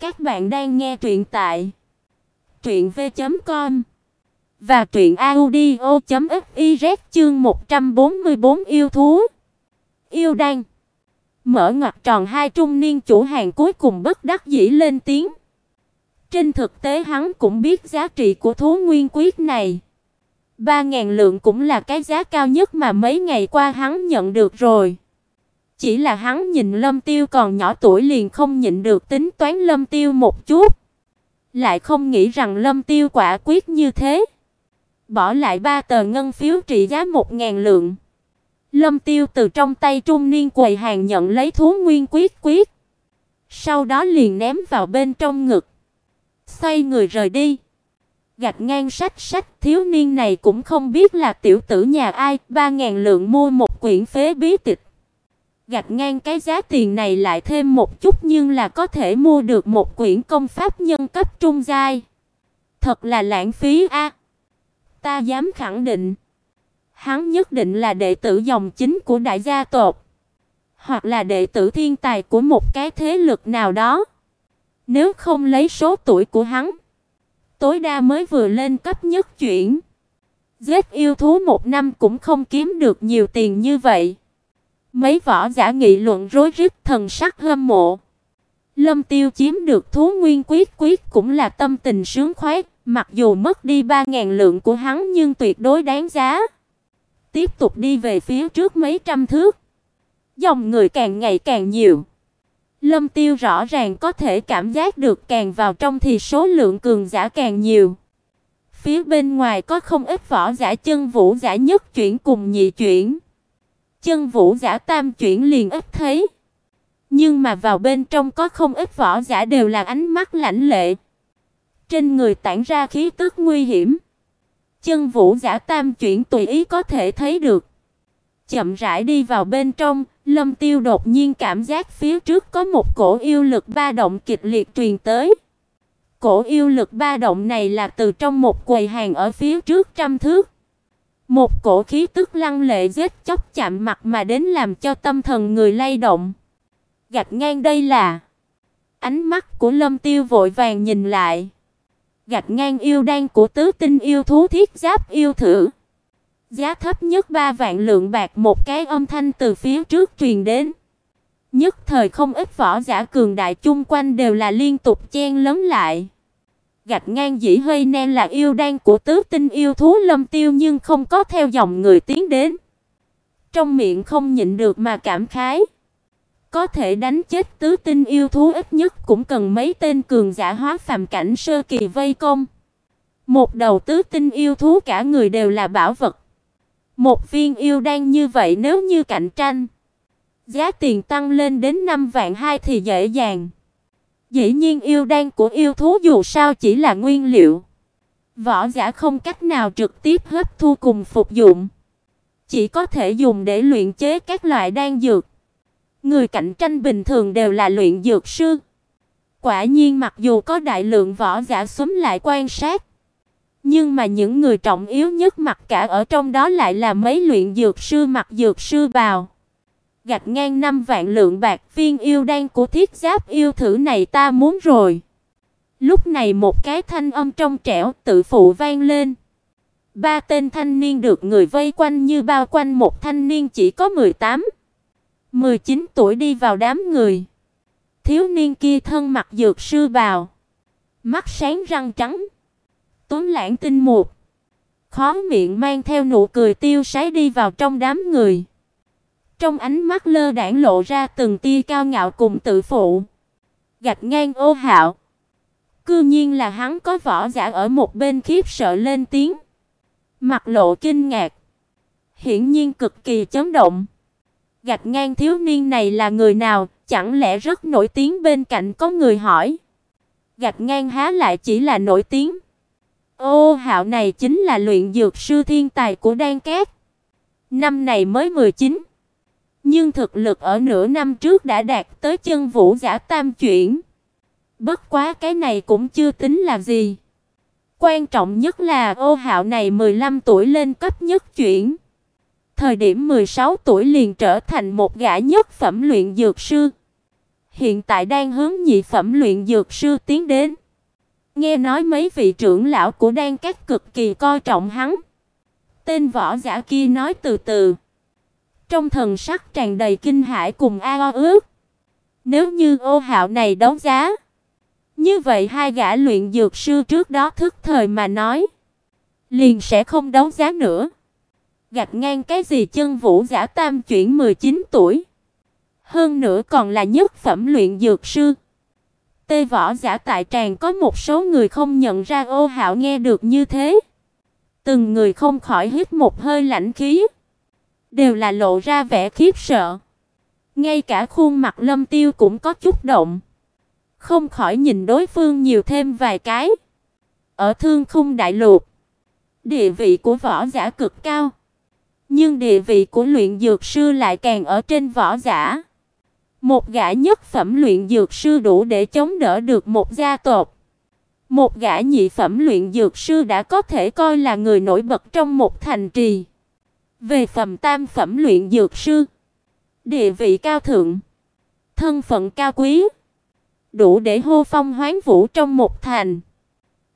Các bạn đang nghe truyện tại truyện v.com và truyện audio.fiz chương 144 yêu thú. Yêu đan. Mở ngoặc tròn hai trung niên chủ hàng cuối cùng bất đắc dĩ lên tiếng. Trên thực tế hắn cũng biết giá trị của thú nguyên quyết này. 3000 lượng cũng là cái giá cao nhất mà mấy ngày qua hắn nhận được rồi. Chỉ là hắn nhìn Lâm Tiêu còn nhỏ tuổi liền không nhịn được tính toán Lâm Tiêu một chút. Lại không nghĩ rằng Lâm Tiêu quả quyết như thế. Bỏ lại ba tờ ngân phiếu trị giá một ngàn lượng. Lâm Tiêu từ trong tay trung niên quầy hàng nhận lấy thú nguyên quyết quyết. Sau đó liền ném vào bên trong ngực. Xoay người rời đi. Gạch ngang sách sách thiếu niên này cũng không biết là tiểu tử nhà ai, ba ngàn lượng mua một quyển phế bí tịch gạch ngang cái giá tiền này lại thêm một chút nhưng là có thể mua được một quyển công pháp nhân cấp trung giai. Thật là lãng phí a. Ta dám khẳng định, hắn nhất định là đệ tử dòng chính của đại gia tộc, hoặc là đệ tử thiên tài của một cái thế lực nào đó. Nếu không lấy số tuổi của hắn, tối đa mới vừa lên cấp nhất chuyển. Giết yêu thú một năm cũng không kiếm được nhiều tiền như vậy. Mấy võ giả nghị luận rối rít thần sắc hâm mộ. Lâm Tiêu chiếm được thú nguyên quyết quyết cũng là tâm tình sướng khoái, mặc dù mất đi 3000 lượng của hắn nhưng tuyệt đối đáng giá. Tiếp tục đi về phía trước mấy trăm thước. Dòng người càng ngày càng nhiều. Lâm Tiêu rõ ràng có thể cảm giác được càng vào trong thì số lượng cường giả càng nhiều. Phía bên ngoài có không ít võ giả chân vũ giả nhất chuyển cùng nhị chuyển. Chân vũ giả tam chuyển liền ít thấy. Nhưng mà vào bên trong có không ít võ giả đều là ánh mắt lãnh lệ. Trên người tản ra khí tức nguy hiểm. Chân vũ giả tam chuyển tùy ý có thể thấy được. Chậm rãi đi vào bên trong, Lâm Tiêu đột nhiên cảm giác phía trước có một cổ yêu lực ba động kịch liệt truyền tới. Cổ yêu lực ba động này là từ trong một quầy hàng ở phía trước trăm thước. Một cổ khí tức lăng lệ giết chóc chạm mặt mà đến làm cho tâm thần người lay động. Gạch ngang đây là Ánh mắt của Lâm Tiêu vội vàng nhìn lại. Gạch ngang yêu đan của tứ tinh yêu thú thiết giáp yêu thử. Giá thấp nhất ba vạn lượng bạc một cái âm thanh từ phía trước truyền đến. Nhất thời không ít võ giả cường đại chung quanh đều là liên tục chen lấn lại gạch ngang dĩ hơi ne là yêu đan của tứ tinh yêu thú lâm tiêu nhưng không có theo dòng người tiến đến. Trong miệng không nhịn được mà cảm khái. Có thể đánh chết tứ tinh yêu thú ít nhất cũng cần mấy tên cường giả hóa phàm cảnh sơ kỳ vây công. Một đầu tứ tinh yêu thú cả người đều là bảo vật. Một viên yêu đan như vậy nếu như cạnh tranh, giá tiền tăng lên đến 5 vạn hai thì dễ dàng. Dĩ nhiên yêu đan của yêu thú dù sao chỉ là nguyên liệu. Võ giả không cách nào trực tiếp hấp thu cùng phục dụng, chỉ có thể dùng để luyện chế các loại đan dược. Người cạnh tranh bình thường đều là luyện dược sư. Quả nhiên mặc dù có đại lượng võ giả xúm lại quan sát, nhưng mà những người trọng yếu nhất mặc cả ở trong đó lại là mấy luyện dược sư mặc dược sư bào gạch ngang năm vạn lượng bạc, viên yêu đan của thiết giáp yêu thử này ta muốn rồi. Lúc này một cái thanh âm trong trẻo tự phụ vang lên. Ba tên thanh niên được người vây quanh như bao quanh một thanh niên chỉ có 18, 19 tuổi đi vào đám người. Thiếu niên kia thân mặc dược sư bào, mắt sáng răng trắng, tuấn lãng tinh mục, khó miệng mang theo nụ cười tiêu sái đi vào trong đám người. Trong ánh mắt lơ đãng lộ ra từng tia cao ngạo cùng tự phụ. Gạch ngang ô hạo. Cư nhiên là hắn có võ giả ở một bên khiếp sợ lên tiếng. Mặt lộ kinh ngạc. Hiển nhiên cực kỳ chấn động. Gạch ngang thiếu niên này là người nào, chẳng lẽ rất nổi tiếng bên cạnh có người hỏi. Gạch ngang há lại chỉ là nổi tiếng. Ô hạo này chính là luyện dược sư thiên tài của Đan Cát. Năm này mới 19 nhưng thực lực ở nửa năm trước đã đạt tới chân vũ giả tam chuyển. Bất quá cái này cũng chưa tính là gì. Quan trọng nhất là Ô Hạo này 15 tuổi lên cấp nhất chuyển. Thời điểm 16 tuổi liền trở thành một gã nhất phẩm luyện dược sư. hiện tại đang hướng nhị phẩm luyện dược sư tiến đến. Nghe nói mấy vị trưởng lão của Đan Các cực kỳ coi trọng hắn. Tên võ giả kia nói từ từ, trong thần sắc tràn đầy kinh hãi cùng ao ước. Nếu như ô hạo này đấu giá, như vậy hai gã luyện dược sư trước đó thức thời mà nói, liền sẽ không đấu giá nữa. Gạch ngang cái gì chân vũ giả tam chuyển 19 tuổi, hơn nữa còn là nhất phẩm luyện dược sư. Tê võ giả tại tràng có một số người không nhận ra ô hạo nghe được như thế. Từng người không khỏi hít một hơi lạnh khí, đều là lộ ra vẻ khiếp sợ. Ngay cả khuôn mặt Lâm Tiêu cũng có chút động, không khỏi nhìn đối phương nhiều thêm vài cái. Ở Thương Khung Đại Lục, địa vị của võ giả cực cao, nhưng địa vị của luyện dược sư lại càng ở trên võ giả. Một gã nhất phẩm luyện dược sư đủ để chống đỡ được một gia tộc. Một gã nhị phẩm luyện dược sư đã có thể coi là người nổi bật trong một thành trì. Về phẩm tam phẩm luyện dược sư, địa vị cao thượng, thân phận cao quý, đủ để hô phong hoán vũ trong một thành.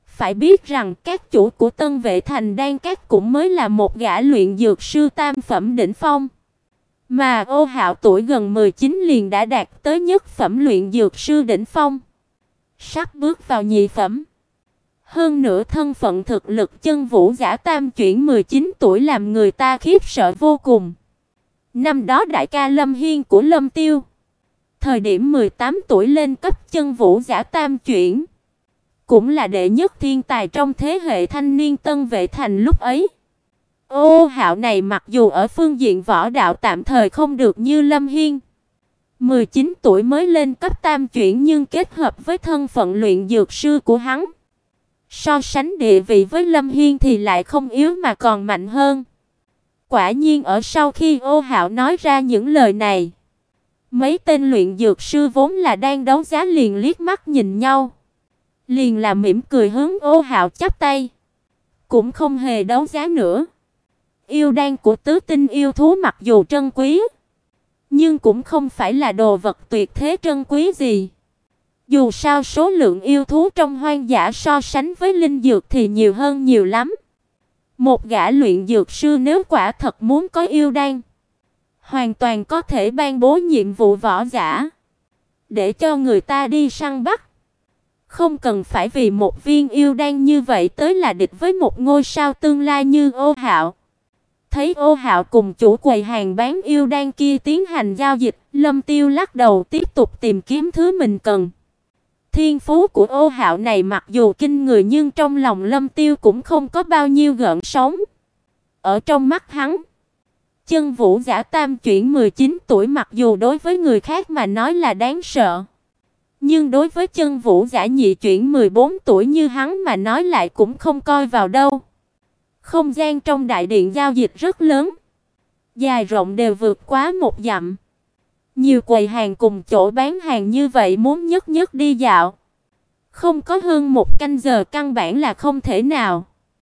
Phải biết rằng các chủ của Tân Vệ Thành đang các cũng mới là một gã luyện dược sư tam phẩm đỉnh phong. Mà Ô Hạo tuổi gần 19 liền đã đạt tới nhất phẩm luyện dược sư đỉnh phong, sắp bước vào nhị phẩm. Hơn nữa thân phận thực lực chân vũ giả tam chuyển 19 tuổi làm người ta khiếp sợ vô cùng. Năm đó đại ca Lâm Hiên của Lâm Tiêu, thời điểm 18 tuổi lên cấp chân vũ giả tam chuyển, cũng là đệ nhất thiên tài trong thế hệ thanh niên tân vệ thành lúc ấy. Ô Hạo này mặc dù ở phương diện võ đạo tạm thời không được như Lâm Hiên, 19 tuổi mới lên cấp tam chuyển nhưng kết hợp với thân phận luyện dược sư của hắn, so sánh địa vị với Lâm Hiên thì lại không yếu mà còn mạnh hơn. Quả nhiên ở sau khi Ô Hạo nói ra những lời này, mấy tên luyện dược sư vốn là đang đấu giá liền liếc mắt nhìn nhau, liền là mỉm cười hướng Ô Hạo chắp tay, cũng không hề đấu giá nữa. Yêu đan của tứ tinh yêu thú mặc dù trân quý, nhưng cũng không phải là đồ vật tuyệt thế trân quý gì. Dù sao số lượng yêu thú trong hoang dã so sánh với linh dược thì nhiều hơn nhiều lắm. Một gã luyện dược sư nếu quả thật muốn có yêu đan, hoàn toàn có thể ban bố nhiệm vụ võ giả để cho người ta đi săn bắt. Không cần phải vì một viên yêu đan như vậy tới là địch với một ngôi sao tương lai như Ô Hạo. Thấy Ô Hạo cùng chủ quầy hàng bán yêu đan kia tiến hành giao dịch, Lâm Tiêu lắc đầu tiếp tục tìm kiếm thứ mình cần. Thiên phú của Ô Hạo này mặc dù kinh người nhưng trong lòng Lâm Tiêu cũng không có bao nhiêu gợn sóng. Ở trong mắt hắn, Chân Vũ Giả Tam chuyển 19 tuổi mặc dù đối với người khác mà nói là đáng sợ, nhưng đối với Chân Vũ Giả nhị chuyển 14 tuổi như hắn mà nói lại cũng không coi vào đâu. Không gian trong đại điện giao dịch rất lớn, dài rộng đều vượt quá một dặm. Nhiều quầy hàng cùng chỗ bán hàng như vậy muốn nhất nhất đi dạo, không có hơn một canh giờ căn bản là không thể nào.